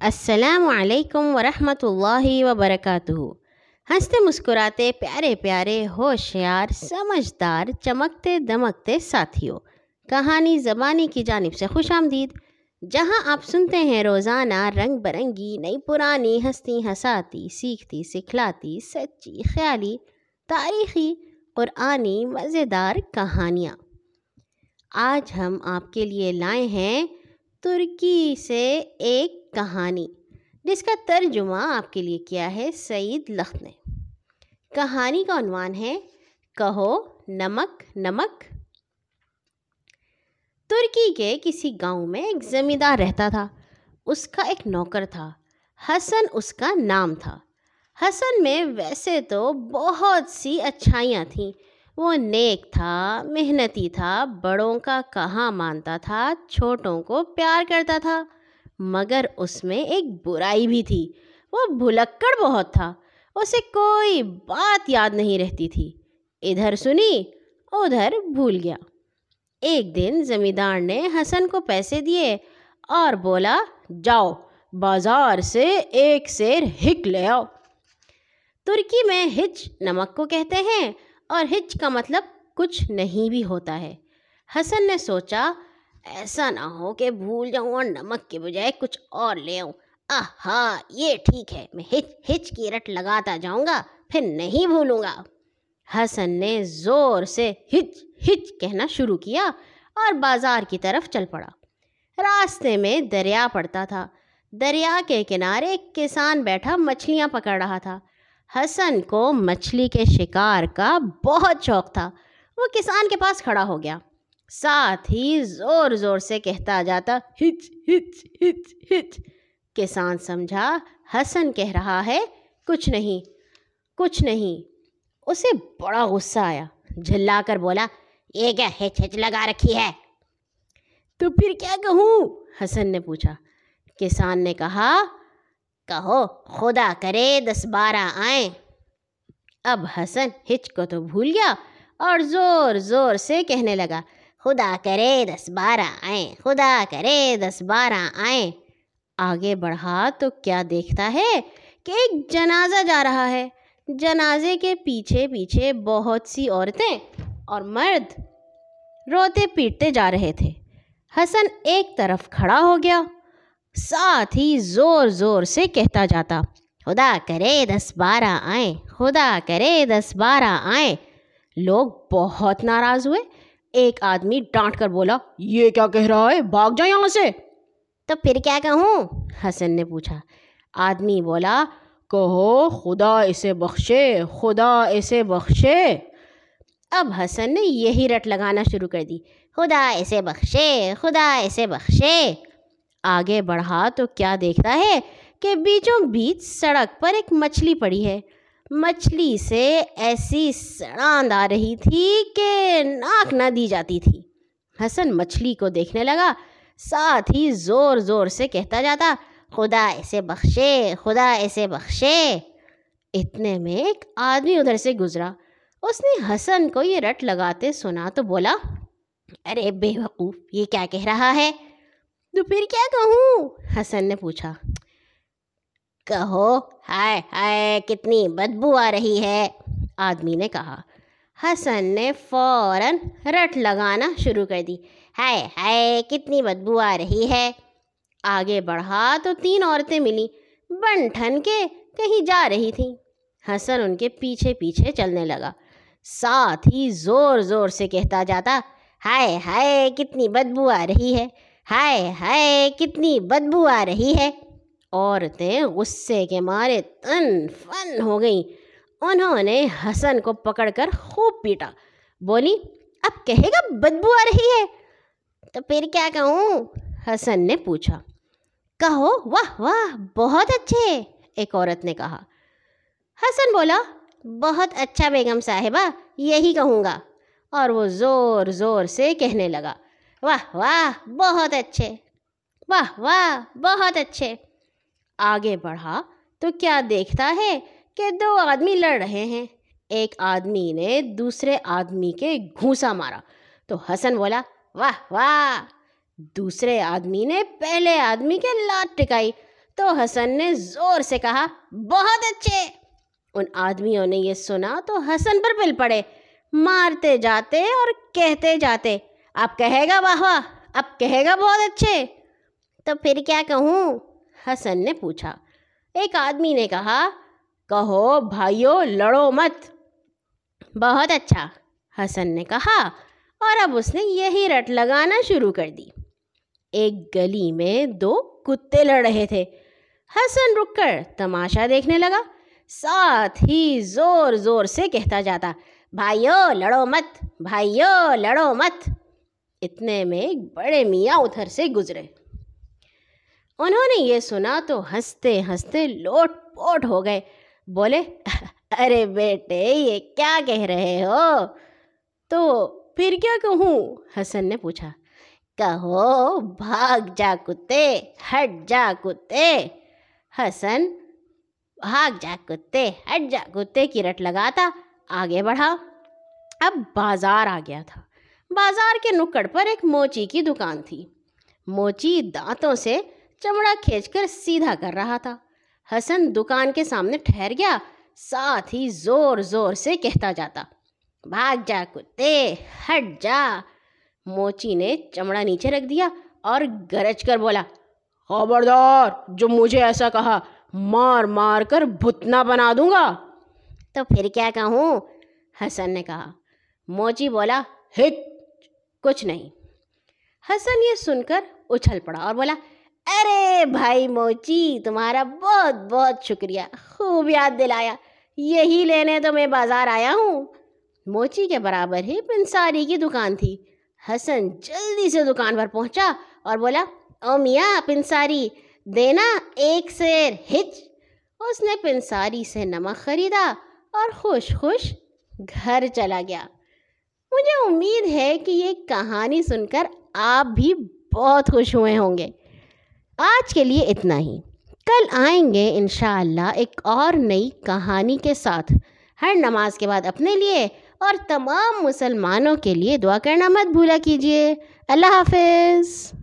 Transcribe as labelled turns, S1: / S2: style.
S1: السلام علیکم ورحمۃ اللہ وبرکاتہ۔ ہنستے مسکراتے پیارے پیارے، ہوشیار، سمجھدار، چمکتے دمکتے ساتھیوں۔ کہانی زبانی کی جانب سے خوش آمدید۔ جہاں آپ سنتے ہیں روزانہ رنگ برنگی، نئی پرانی ہستی ہساتی، سیکھتی، سکھلاتی، سچی، خیالی، تاریخی قرآنی مزیدار کہانیاں۔ آج ہم آپ کے لیے لائے ہیں ترکی سے ایک کہانی، جس کا ترجمہ آپ کے لیے کیا ہے سعید لخت نے۔ کہانی کا عنوان ہے، کہو نمک نمک۔ ترکی کے کسی گاؤں میں ایک زمیندار رہتا تھا۔ اس کا ایک نوکر تھا۔ حسن اس کا نام تھا۔ حسن میں ویسے تو بہت سی اچھائیاں تھیں۔ وہ نیک تھا، محنتی تھا، بڑوں کا کہاں مانتا تھا، چھوٹوں کو پیار کرتا تھا۔ مگر اس میں ایک برائی بھی تھی۔ وہ بھلکڑ بہت تھا۔ اسے کوئی بات یاد نہیں رہتی تھی۔ ادھر سنی، ادھر بھول گیا۔ ایک دن زمیندار نے حسن کو پیسے دیے اور بولا، جاؤ، بازار سے ایک سیر ہک لے آؤ۔ ترکی میں ہچ نمک کو کہتے ہیں اور ہچ کا مطلب کچھ نہیں بھی ہوتا ہے۔ حسن نے سوچا ایسا نہ ہو کہ بھول جاؤں اور نمک کے بجائے کچھ اور لے آؤں۔ آہا، یہ ٹھیک ہے، میں ہچ ہچ کی رٹ لگاتا جاؤں گا، پھر نہیں بھولوں گا۔ حسن نے زور سے ہچ ہچ کہنا شروع کیا اور بازار کی طرف چل پڑا۔ راستے میں دریا پڑتا تھا۔ دریا کے کنارے ایک کسان بیٹھا مچھلیاں پکڑ رہا تھا۔ حسن کو مچھلی کے شکار کا بہت شوق تھا۔ وہ کسان کے پاس کھڑا ہو گیا۔ ساتھ ہی زور زور سے کہتا جاتا، ہچ ہچ ہچ ہچ۔ کسان سمجھا، حسن کہہ رہا ہے، کچھ نہیں کچھ نہیں۔ اسے بڑا غصہ آیا، جھلا کر بولا، یہ کیا ہچ ہچ لگا رکھی ہے؟ تو پھر کیا کہوں؟ حسن نے پوچھا۔ کسان نے کہا، کہو، خدا کرے دس بارہ آئیں۔ اب حسن ہچ کو تو بھول گیا اور زور زور سے کہنے لگا۔ خدا کرے دس بارہ آئیں، خدا کرے دس بارہ آئیں۔ آگے بڑھا تو کیا دیکھتا ہے کہ ایک جنازہ جا رہا ہے۔ جنازے کے پیچھے پیچھے بہت سی عورتیں اور مرد روتے پیٹتے جا رہے تھے۔ حسن ایک طرف کھڑا ہو گیا، ساتھ ہی زور زور سے کہتا جاتا، خدا کرے دس بارہ آئیں، خدا کرے دس بارہ آئیں۔ لوگ بہت ناراض ہوئے۔ ایک آدمی ڈانٹ کر بولا یہ کیا کہہ رہا ہے؟ بھاگ جا یہاں سے. تو پھر کیا کہوں؟ حسن نے پوچھا۔ آدمی بولا کہو خدا اسے بخشے خدا اسے بخشے۔ اب حسن نے یہی رٹ لگانا شروع کر دی۔ خدا اسے بخشے خدا اسے بخشے۔ آگے بڑھا تو کیا دیکھتا ہے کہ بیچوں بیچ سڑک پر ایک مچھلی پڑی ہے۔ مچھلی سے ایسی سڑاند آ رہی تھی کہ ناک نہ دی جاتی تھی۔ حسن مچھلی کو دیکھنے لگا، ساتھ ہی زور زور سے کہتا جاتا، خدا ایسے بخشے، خدا ایسے بخشے! اتنے میں ایک آدمی ادھر سے گزرا۔ اس نے حسن کو یہ رٹ لگاتے سنا تو بولا، ارے بے وقوف، یہ کیا کہہ رہا ہے؟ تو پھر کیا کہوں؟ حسن نے پوچھا۔ کہو، ہائے ہائے، کتنی بدبو آ رہی ہے۔ آدمی نے کہا، حسن نے فوراً رٹ لگانا شروع کر دی۔ ہائے ہائے، کتنی بدبو آ رہی ہے۔ آگے بڑھا تو تین عورتیں ملی۔ بن ٹھن کے کہیں جا رہی تھیں۔ حسن ان کے پیچھے پیچھے چلنے لگا۔ ساتھ ہی زور زور سے کہتا جاتا، ہائے ہائے، کتنی بدبو آ رہی ہے۔ ہائے ہائے، کتنی بدبو آ رہی ہے۔ عورتیں غصے کے مارے تن فن ہو گئیں۔ انہوں نے حسن کو پکڑ کر خوب پیٹا۔ بولی، اب کہے گا بدبو آ رہی ہے۔ تو پھر کیا کہوں؟ حسن نے پوچھا۔ کہو، واہ واہ، بہت اچھے، ایک عورت نے کہا۔ حسن بولا، بہت اچھا بیگم صاحبہ، یہی کہوں گا۔ اور وہ زور زور سے کہنے لگا۔ واہ واہ، بہت اچھے۔ واہ واہ، بہت اچھے۔ آگے بڑھا تو کیا دیکھتا ہے کہ دو آدمی لڑ رہے ہیں۔ ایک آدمی نے دوسرے آدمی کے گھونسا مارا۔ تو حسن بولا، واہ واہ! دوسرے آدمی نے پہلے آدمی کے لات ٹکائی۔ تو حسن نے زور سے کہا، بہت اچھے! ان آدمیوں نے یہ سنا تو حسن پر پل پڑے۔ مارتے جاتے اور کہتے جاتے، اب کہے گا، واہ واہ، اب کہے گا بہت اچھے! تو پھر کیا کہوں؟ حسن نے پوچھا۔ ایک آدمی نے کہا، کہو بھائیو، لڑو مت۔ بہت اچھا۔ حسن نے کہا، اور اب اس نے یہی رٹ لگانا شروع کر دی۔ ایک گلی میں دو کتے لڑ رہے تھے۔ حسن رک کر تماشا دیکھنے لگا۔ ساتھ ہی زور زور سے کہتا جاتا، بھائیو، لڑو مت۔ بھائیو، لڑو مت۔ اتنے میں ایک بڑے میاں ادھر سے گزرے۔ انہوں نے یہ سنا تو ہنستے ہنستے لوٹ پوٹ ہو گئے۔ بولے، ارے بیٹے، یہ کیا کہہ رہے ہو؟ تو پھر کیا کہوں؟ حسن نے پوچھا۔ کہو، بھاگ جا کتے، ہٹ جا کتے۔ حسن، بھاگ جا کتے، ہٹ جا کتے کی رٹ لگاتا آگے بڑھا۔ اب بازار آ گیا تھا۔ بازار کے نکڑ پر ایک موچی کی دکان تھی۔ موچی دانتوں سے چمڑا کھینچ کر سیدھا کر رہا تھا۔ حسن دکان کے سامنے ٹھہر گیا، ساتھ ہی زور زور سے کہتا جاتا، بھاگ جا کتے، ہٹ جا۔ موچی نے چمڑا نیچے رکھ دیا اور گرج کر بولا، خبردار، جو مجھے ایسا کہا، مار مار کر بھتنا بنا دوں گا۔ تو پھر کیا کہوں؟ حسن نے کہا۔ موچی بولا ہٹ کچھ نہیں۔ حسن یہ سن کر اچھل پڑا اور بولا ارے بھائی موچی، تمہارا بہت بہت شکریہ، خوب یاد دلایا۔ یہی لینے تو میں بازار آیا ہوں۔ موچی کے برابر ہی پنساری کی دکان تھی۔ حسن جلدی سے دکان پر پہنچا اور بولا، او میاں، پنساری، دینا ایک سیر ہچ۔ اس نے پنساری سے نمک خریدا اور خوش خوش گھر چلا گیا۔ مجھے امید ہے کہ یہ کہانی سن کر آپ بھی بہت خوش ہوئے ہوں گے۔ آج کے لیے اتنا ہی۔ کل آئیں گے انشاءاللہ ایک اور نئی کہانی کے ساتھ۔ ہر نماز کے بعد اپنے لیے اور تمام مسلمانوں کے لیے دعا کرنا مت بھولا کیجیے۔ اللہ حافظ۔